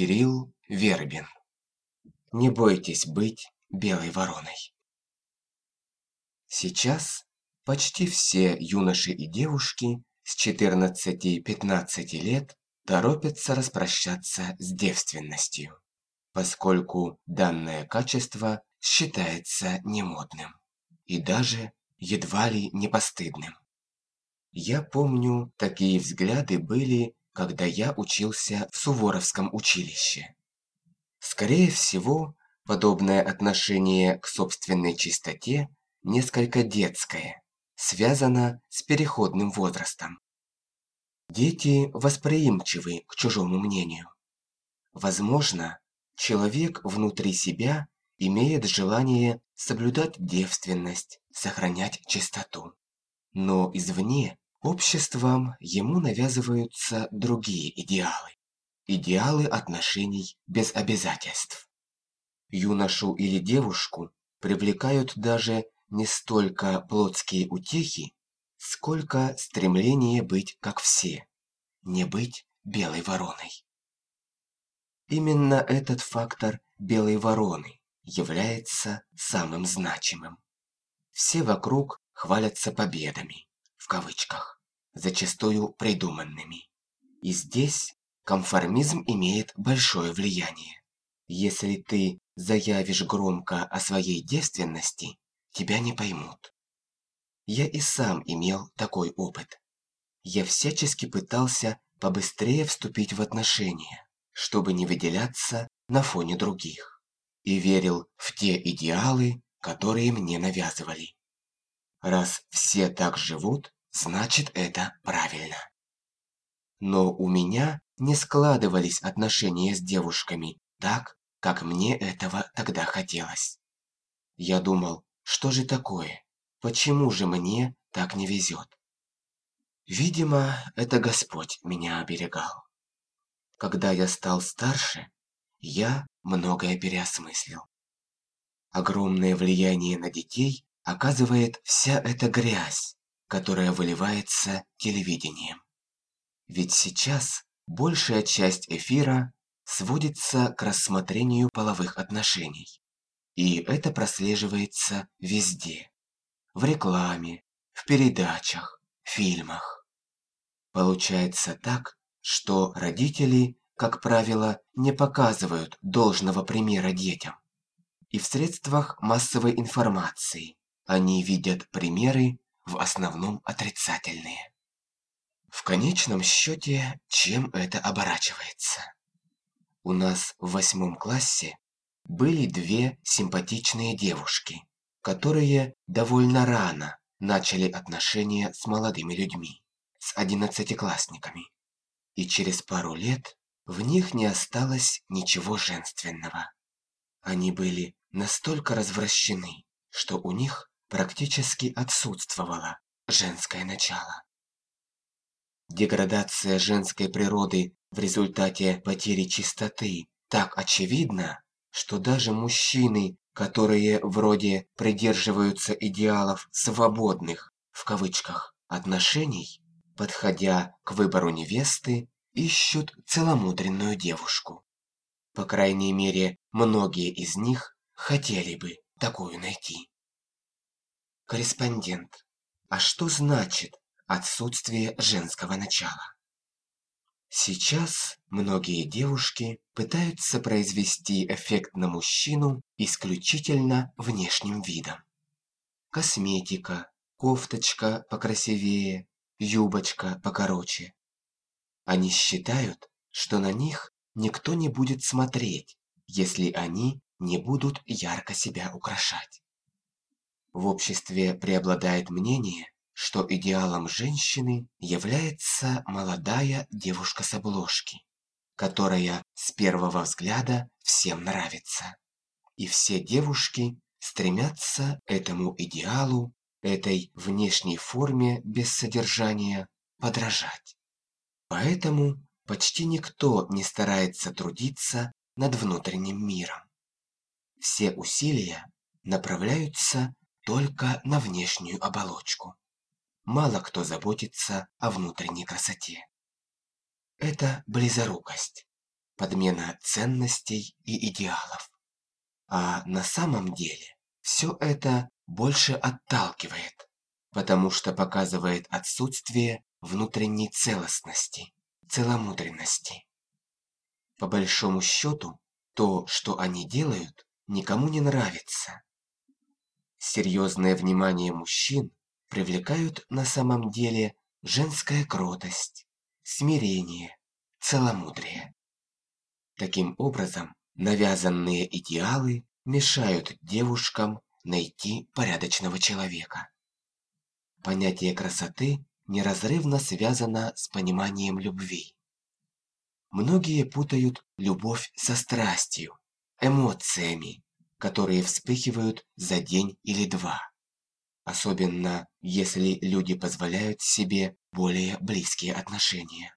Кирилл Вербин. Не бойтесь быть белой вороной. Сейчас почти все юноши и девушки с 14-15 лет торопятся распрощаться с девственностью, поскольку данное качество считается немодным и даже едва ли не постыдным. Я помню, такие взгляды были, когда я учился в Суворовском училище. Скорее всего, подобное отношение к собственной чистоте несколько детское, связано с переходным возрастом. Дети восприимчивы к чужому мнению. Возможно, человек внутри себя имеет желание соблюдать девственность, сохранять чистоту. Но извне Обществом ему навязываются другие идеалы. Идеалы отношений без обязательств. Юношу или девушку привлекают даже не столько плотские утехи, сколько стремление быть как все, не быть белой вороной. Именно этот фактор белой вороны является самым значимым. Все вокруг хвалятся победами в кавычках, зачастую придуманными. И здесь конформизм имеет большое влияние. Если ты заявишь громко о своей девственности, тебя не поймут. Я и сам имел такой опыт. Я всячески пытался побыстрее вступить в отношения, чтобы не выделяться на фоне других. И верил в те идеалы, которые мне навязывали. Раз все так живут, значит это правильно. Но у меня не складывались отношения с девушками так, как мне этого тогда хотелось. Я думал, что же такое? Почему же мне так не везет? Видимо, это Господь меня оберегал. Когда я стал старше, я многое переосмыслил. Огромное влияние на детей оказывает вся эта грязь, которая выливается телевидением. Ведь сейчас большая часть эфира сводится к рассмотрению половых отношений. И это прослеживается везде. В рекламе, в передачах, фильмах. Получается так, что родители, как правило, не показывают должного примера детям. И в средствах массовой информации они видят примеры, в основном отрицательные. В конечном счете, чем это оборачивается? У нас в восьмом классе были две симпатичные девушки, которые довольно рано начали отношения с молодыми людьми, с одиннадцатиклассниками. И через пару лет в них не осталось ничего женственного. Они были настолько развращены, что у них практически отсутствовало женское начало. Деградация женской природы в результате потери чистоты так очевидна, что даже мужчины, которые вроде придерживаются идеалов «свободных» в кавычках отношений, подходя к выбору невесты, ищут целомудренную девушку. По крайней мере, многие из них хотели бы такую найти. Корреспондент. А что значит отсутствие женского начала? Сейчас многие девушки пытаются произвести эффект на мужчину исключительно внешним видом. Косметика, кофточка покрасивее, юбочка покороче. Они считают, что на них никто не будет смотреть, если они не будут ярко себя украшать. В обществе преобладает мнение, что идеалом женщины является молодая девушка с обложки, которая с первого взгляда всем нравится. И все девушки стремятся этому идеалу, этой внешней форме без содержания подражать. Поэтому почти никто не старается трудиться над внутренним миром. Все усилия направляются только на внешнюю оболочку. Мало кто заботится о внутренней красоте. Это близорукость. подмена ценностей и идеалов. А на самом деле все это больше отталкивает, потому что показывает отсутствие внутренней целостности, целомудренности. По большому счету, то, что они делают, никому не нравится. Серьезное внимание мужчин привлекают на самом деле женская кротость, смирение, целомудрие. Таким образом, навязанные идеалы мешают девушкам найти порядочного человека. Понятие красоты неразрывно связано с пониманием любви. Многие путают любовь со страстью, эмоциями, которые вспыхивают за день или два. Особенно, если люди позволяют себе более близкие отношения.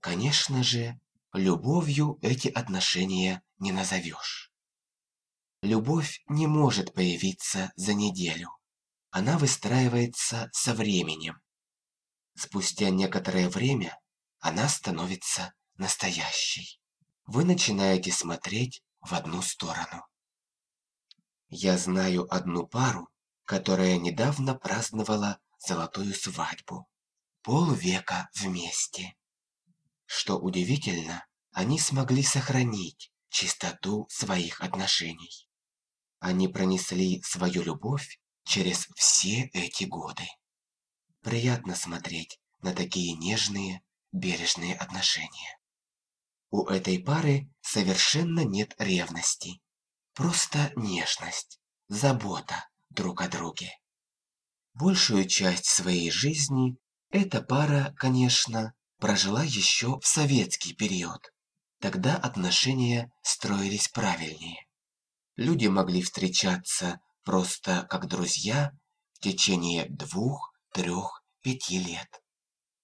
Конечно же, любовью эти отношения не назовешь. Любовь не может появиться за неделю. Она выстраивается со временем. Спустя некоторое время она становится настоящей. Вы начинаете смотреть в одну сторону. Я знаю одну пару, которая недавно праздновала золотую свадьбу. Полвека вместе. Что удивительно, они смогли сохранить чистоту своих отношений. Они пронесли свою любовь через все эти годы. Приятно смотреть на такие нежные, бережные отношения. У этой пары совершенно нет ревности. Просто нежность, забота друг о друге. Большую часть своей жизни эта пара, конечно, прожила еще в советский период. Тогда отношения строились правильнее. Люди могли встречаться просто как друзья в течение двух, трех, пяти лет.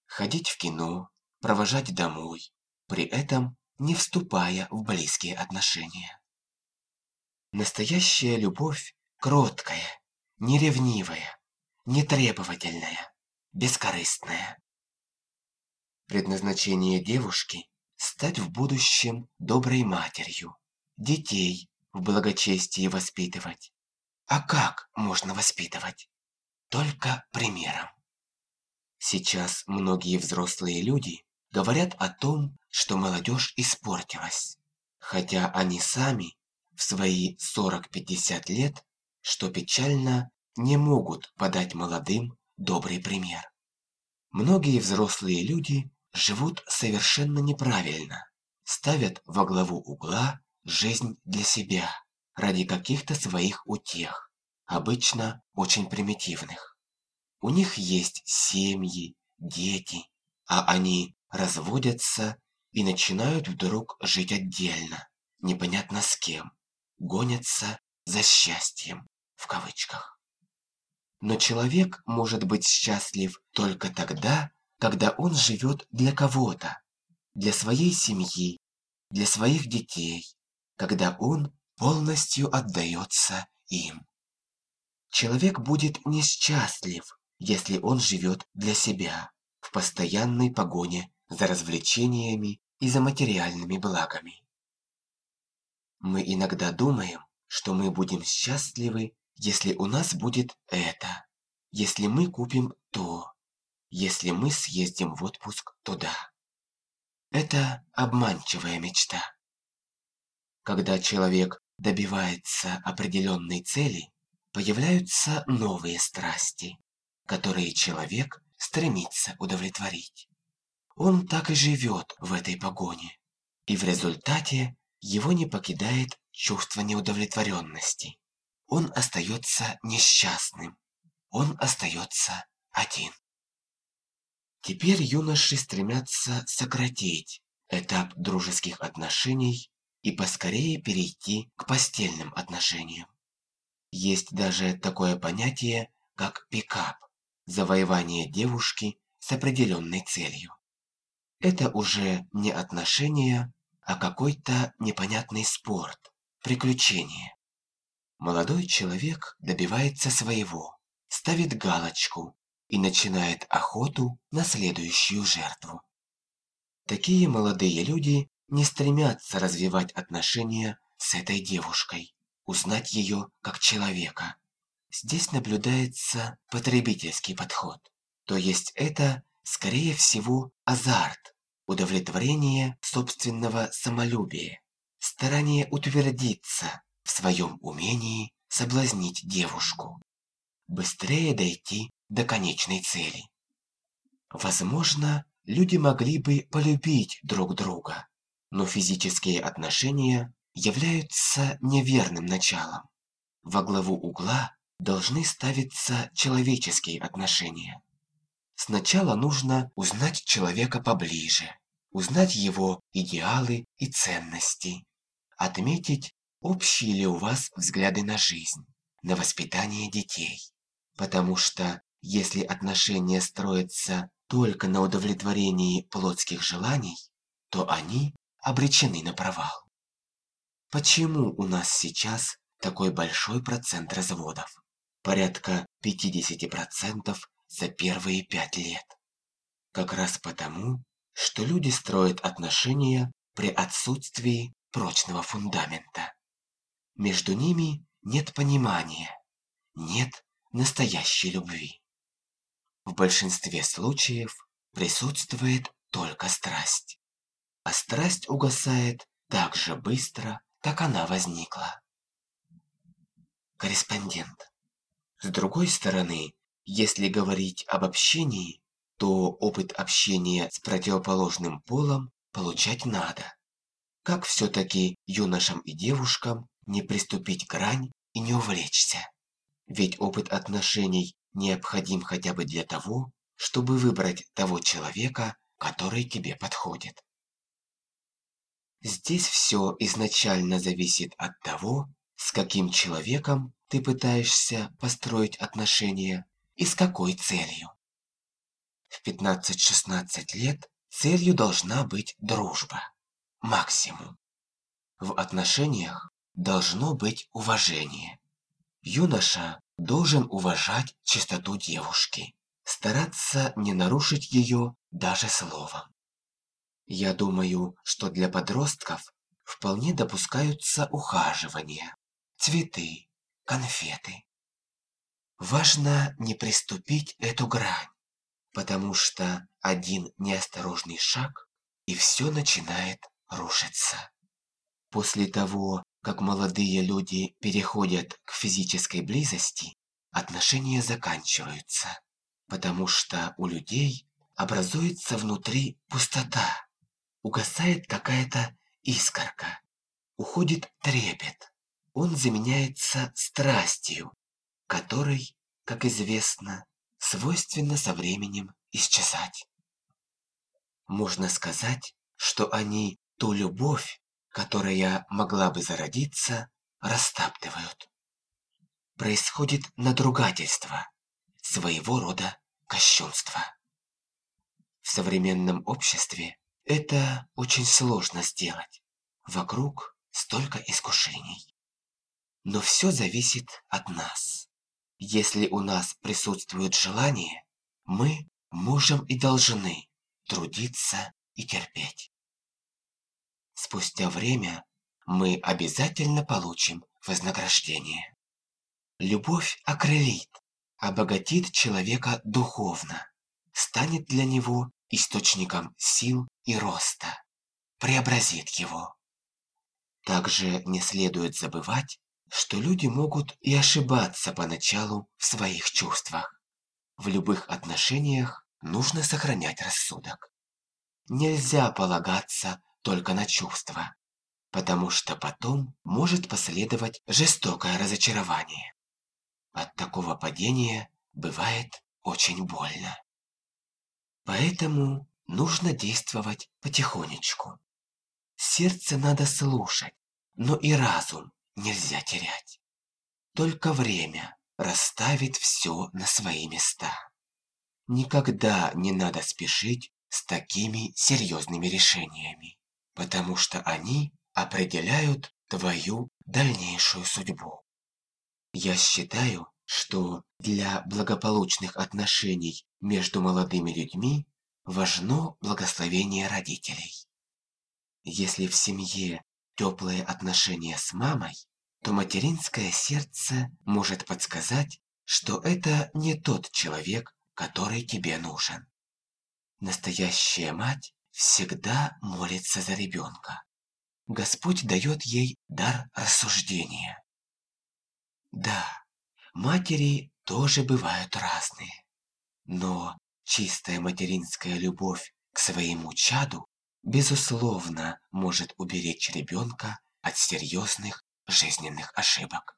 Ходить в кино, провожать домой, при этом не вступая в близкие отношения. Настоящая любовь кроткая, неревнивая, нетребовательная, бескорыстная. Предназначение девушки – стать в будущем доброй матерью, детей в благочестии воспитывать. А как можно воспитывать? Только примером. Сейчас многие взрослые люди говорят о том, что молодежь испортилась, хотя они сами в свои 40-50 лет, что печально, не могут подать молодым добрый пример. Многие взрослые люди живут совершенно неправильно, ставят во главу угла жизнь для себя, ради каких-то своих утех, обычно очень примитивных. У них есть семьи, дети, а они разводятся и начинают вдруг жить отдельно, непонятно с кем, гонятся за счастьем, в кавычках. Но человек может быть счастлив только тогда, когда он живет для кого-то, для своей семьи, для своих детей, когда он полностью отдается им. Человек будет несчастлив, если он живет для себя, в постоянной погоне за развлечениями и за материальными благами. Мы иногда думаем, что мы будем счастливы, если у нас будет это, если мы купим то, если мы съездим в отпуск туда. Это обманчивая мечта. Когда человек добивается определенной цели, появляются новые страсти, которые человек стремится удовлетворить. Он так и живет в этой погоне, и в результате его не покидает чувство неудовлетворенности. Он остается несчастным, он остается один. Теперь юноши стремятся сократить этап дружеских отношений и поскорее перейти к постельным отношениям. Есть даже такое понятие, как пикап – завоевание девушки с определенной целью. Это уже не отношения, а какой-то непонятный спорт, приключение. Молодой человек добивается своего, ставит галочку и начинает охоту на следующую жертву. Такие молодые люди не стремятся развивать отношения с этой девушкой, узнать ее как человека. Здесь наблюдается потребительский подход. То есть это, скорее всего, азарт, удовлетворение собственного самолюбия, старание утвердиться в своем умении соблазнить девушку, быстрее дойти до конечной цели. Возможно, люди могли бы полюбить друг друга, но физические отношения являются неверным началом. Во главу угла должны ставиться человеческие отношения. Сначала нужно узнать человека поближе, узнать его идеалы и ценности, отметить, общие ли у вас взгляды на жизнь, на воспитание детей. Потому что если отношения строятся только на удовлетворении плотских желаний, то они обречены на провал. Почему у нас сейчас такой большой процент разводов? Порядка 50% за первые пять лет. Как раз потому, что люди строят отношения при отсутствии прочного фундамента. Между ними нет понимания, нет настоящей любви. В большинстве случаев присутствует только страсть. А страсть угасает так же быстро, как она возникла. Корреспондент. С другой стороны, если говорить об общении, то опыт общения с противоположным полом получать надо. Как все-таки юношам и девушкам не приступить к грань и не увлечься? Ведь опыт отношений необходим хотя бы для того, чтобы выбрать того человека, который тебе подходит. Здесь все изначально зависит от того, с каким человеком ты пытаешься построить отношения и с какой целью. В 15-16 лет целью должна быть дружба. Максимум. В отношениях должно быть уважение. Юноша должен уважать чистоту девушки, стараться не нарушить ее даже словом. Я думаю, что для подростков вполне допускаются ухаживания, цветы, конфеты. Важно не приступить эту грань, потому что один неосторожный шаг, и все начинает рушиться. После того, как молодые люди переходят к физической близости, отношения заканчиваются, потому что у людей образуется внутри пустота угасает какая-то искорка, уходит трепет. Он заменяется страстью, которой, как известно, свойственно со временем исчезать. Можно сказать, что они ту любовь, которая могла бы зародиться, растаптывают. Происходит надругательство, своего рода кощунство. В современном обществе это очень сложно сделать. Вокруг столько искушений. Но все зависит от нас. Если у нас присутствует желание, мы можем и должны трудиться и терпеть. Спустя время мы обязательно получим вознаграждение. Любовь окрылит, обогатит человека духовно, станет для него источником сил и роста, преобразит его. Также не следует забывать, что люди могут и ошибаться поначалу в своих чувствах. В любых отношениях нужно сохранять рассудок. Нельзя полагаться только на чувства, потому что потом может последовать жестокое разочарование. От такого падения бывает очень больно. Поэтому нужно действовать потихонечку. Сердце надо слушать, но и разум нельзя терять. Только время расставит все на свои места. Никогда не надо спешить с такими серьезными решениями, потому что они определяют твою дальнейшую судьбу. Я считаю, что для благополучных отношений между молодыми людьми важно благословение родителей. Если в семье теплые отношения с мамой, то материнское сердце может подсказать, что это не тот человек, который тебе нужен. Настоящая мать всегда молится за ребенка. Господь дает ей дар рассуждения. Да, матери тоже бывают разные. Но чистая материнская любовь к своему чаду, безусловно, может уберечь ребенка от серьезных жизненных ошибок.